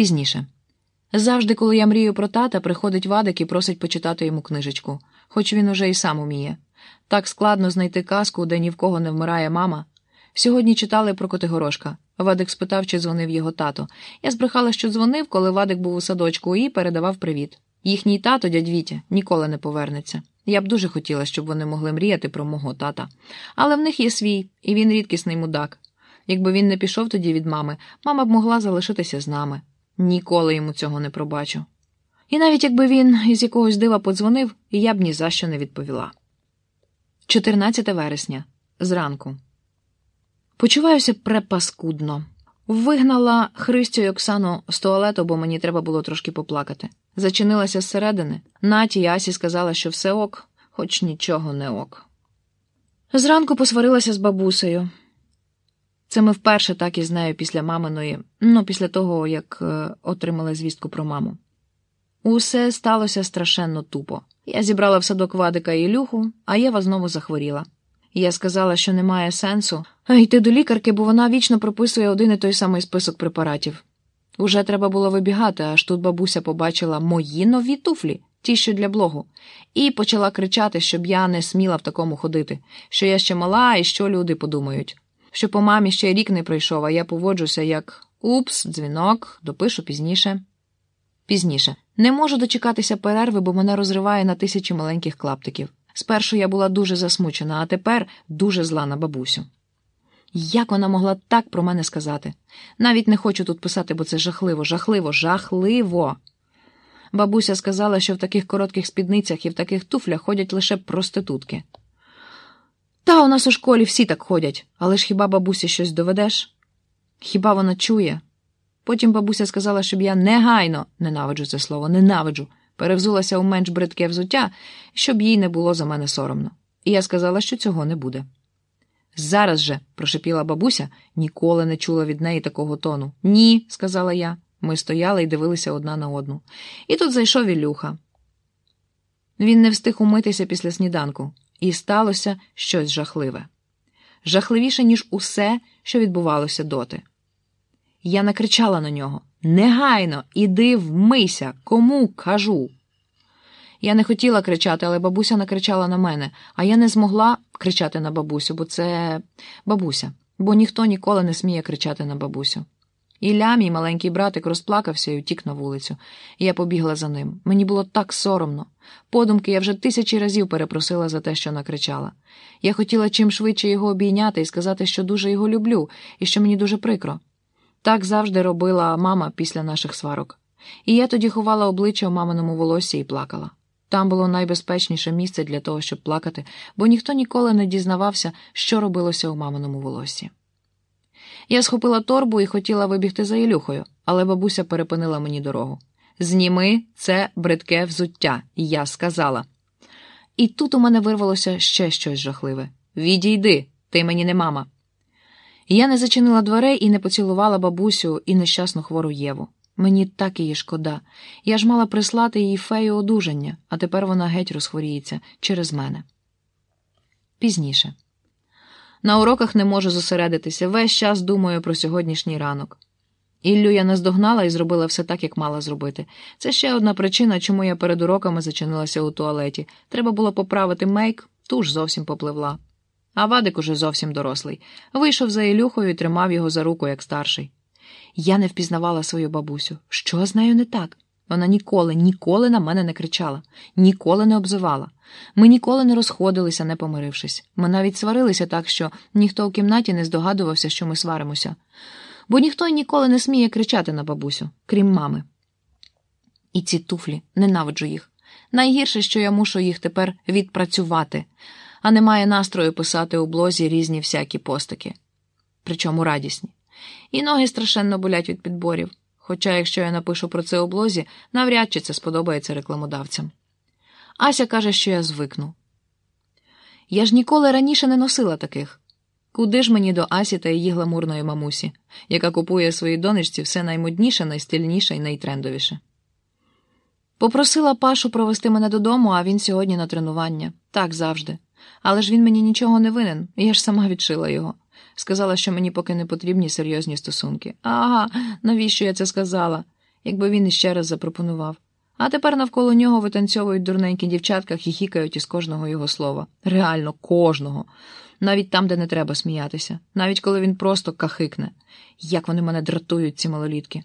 Пізніше. Завжди, коли я мрію про тата, приходить Вадик і просить почитати йому книжечку, хоч він уже і сам уміє. Так складно знайти казку, де ні в кого не вмирає мама. Сьогодні читали про Котигорошка. Вадик спитав, чи дзвонив його тато. Я збрехала, що дзвонив, коли Вадик був у садочку і передавав привіт. Їхній тато, дядь Вітя, ніколи не повернеться. Я б дуже хотіла, щоб вони могли мріяти про мого тата. Але в них є свій, і він рідкісний мудак. Якби він не пішов тоді від мами, мама б могла залишитися з нами. Ніколи йому цього не пробачу. І навіть якби він із якогось дива подзвонив, я б ні за що не відповіла. 14 вересня. Зранку. Почуваюся препаскудно. Вигнала Христю й Оксану з туалету, бо мені треба було трошки поплакати. Зачинилася зсередини. Наті й Асі сказала, що все ок, хоч нічого не ок. Зранку посварилася з бабусею. Це ми вперше так із нею після маминої, ну, після того, як е, отримали звістку про маму. Усе сталося страшенно тупо. Я зібрала в садок Вадика і Ілюху, а Єва знову захворіла. Я сказала, що немає сенсу йти до лікарки, бо вона вічно прописує один і той самий список препаратів. Уже треба було вибігати, аж тут бабуся побачила мої нові туфлі, ті, що для блогу, і почала кричати, щоб я не сміла в такому ходити, що я ще мала і що люди подумають. Що по мамі ще рік не пройшов, а я поводжуся як упс, дзвінок, допишу пізніше. Пізніше. Не можу дочекатися перерви, бо мене розриває на тисячі маленьких клаптиків. Спершу я була дуже засмучена, а тепер дуже зла на бабусю. Як вона могла так про мене сказати? Навіть не хочу тут писати, бо це жахливо, жахливо, жахливо. Бабуся сказала, що в таких коротких спідницях і в таких туфлях ходять лише проститутки. Та у нас у школі всі так ходять, але ж хіба бабусі щось доведеш? Хіба вона чує? Потім бабуся сказала, щоб я негайно ненавиджу це слово, ненавиджу, перевзулася у менш бридке взуття, щоб їй не було за мене соромно. І я сказала, що цього не буде. Зараз же, прошепіла бабуся, ніколи не чула від неї такого тону. Ні, сказала я. Ми стояли і дивилися одна на одну. І тут зайшов Ілюха. Він не встиг умитися після сніданку, і сталося щось жахливе. Жахливіше, ніж усе, що відбувалося доти. Я накричала на нього Негайно, іди вмийся, кому кажу. Я не хотіла кричати, але бабуся накричала на мене, а я не змогла кричати на бабусю, бо це бабуся, бо ніхто ніколи не сміє кричати на бабусю. Ілля, мій маленький братик, розплакався і утік на вулицю, я побігла за ним. Мені було так соромно. Подумки я вже тисячі разів перепросила за те, що накричала. Я хотіла чим швидше його обійняти і сказати, що дуже його люблю, і що мені дуже прикро. Так завжди робила мама після наших сварок. І я тоді ховала обличчя у маминому волосі і плакала. Там було найбезпечніше місце для того, щоб плакати, бо ніхто ніколи не дізнавався, що робилося у маминому волосі. Я схопила торбу і хотіла вибігти за Ілюхою, але бабуся перепинила мені дорогу. Зніми це бридке взуття, я сказала. І тут у мене вирвалося ще щось жахливе. Відійди, ти мені не мама. Я не зачинила дверей і не поцілувала бабусю і нещасну хвору Єву. Мені так її шкода. Я ж мала прислати їй фею одужання, а тепер вона геть розхворіється через мене. Пізніше. На уроках не можу зосередитися, весь час думаю про сьогоднішній ранок. Іллю я наздогнала і зробила все так, як мала зробити. Це ще одна причина, чому я перед уроками зачинилася у туалеті. Треба було поправити мейк, туж зовсім попливла. А Вадик уже зовсім дорослий. Вийшов за Ілюхою і тримав його за руку, як старший. Я не впізнавала свою бабусю. Що з нею не так? Вона ніколи, ніколи на мене не кричала, ніколи не обзивала. Ми ніколи не розходилися, не помирившись. Ми навіть сварилися так, що ніхто у кімнаті не здогадувався, що ми сваримося, бо ніхто й ніколи не сміє кричати на бабусю, крім мами. І ці туфлі, ненавиджу їх. Найгірше, що я мушу їх тепер відпрацювати, а немає настрою писати у блозі різні всякі постаки, причому радісні. І ноги страшенно болять від підборів. Хоча, якщо я напишу про це у блозі, навряд чи це сподобається рекламодавцям. Ася каже, що я звикну. Я ж ніколи раніше не носила таких. Куди ж мені до Асі та її гламурної мамусі, яка купує своїй донечці все наймодніше, найстильніше і найтрендовіше. Попросила Пашу провести мене додому, а він сьогодні на тренування. Так завжди. Але ж він мені нічого не винен, я ж сама відшила його. Сказала, що мені поки не потрібні серйозні стосунки. Ага, навіщо я це сказала? якби він іще раз запропонував. А тепер навколо нього витанцьовують дурненькі дівчатка, хіхікають із кожного його слова. Реально, кожного. Навіть там, де не треба сміятися, навіть коли він просто кахикне. Як вони мене дратують, ці малолітки.